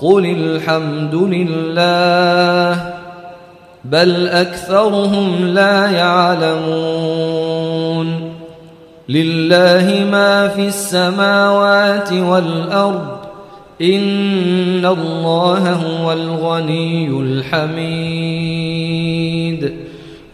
قل الحمد لله بل اكثرهم لا يعلمون لله ما في السماوات والارض ان الله هو الغني الحميد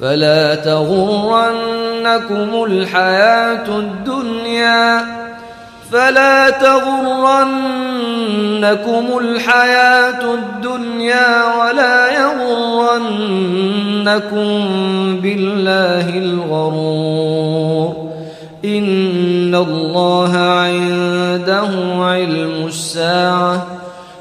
فلا تغرنكم الحياة الدنيا فلا تغرنكم الحياة الدنيا ولا يغرنكم بالله الغرور إن الله عنده علم الساعة